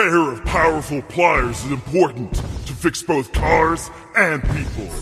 pair of powerful pliers is important to fix both cars and people.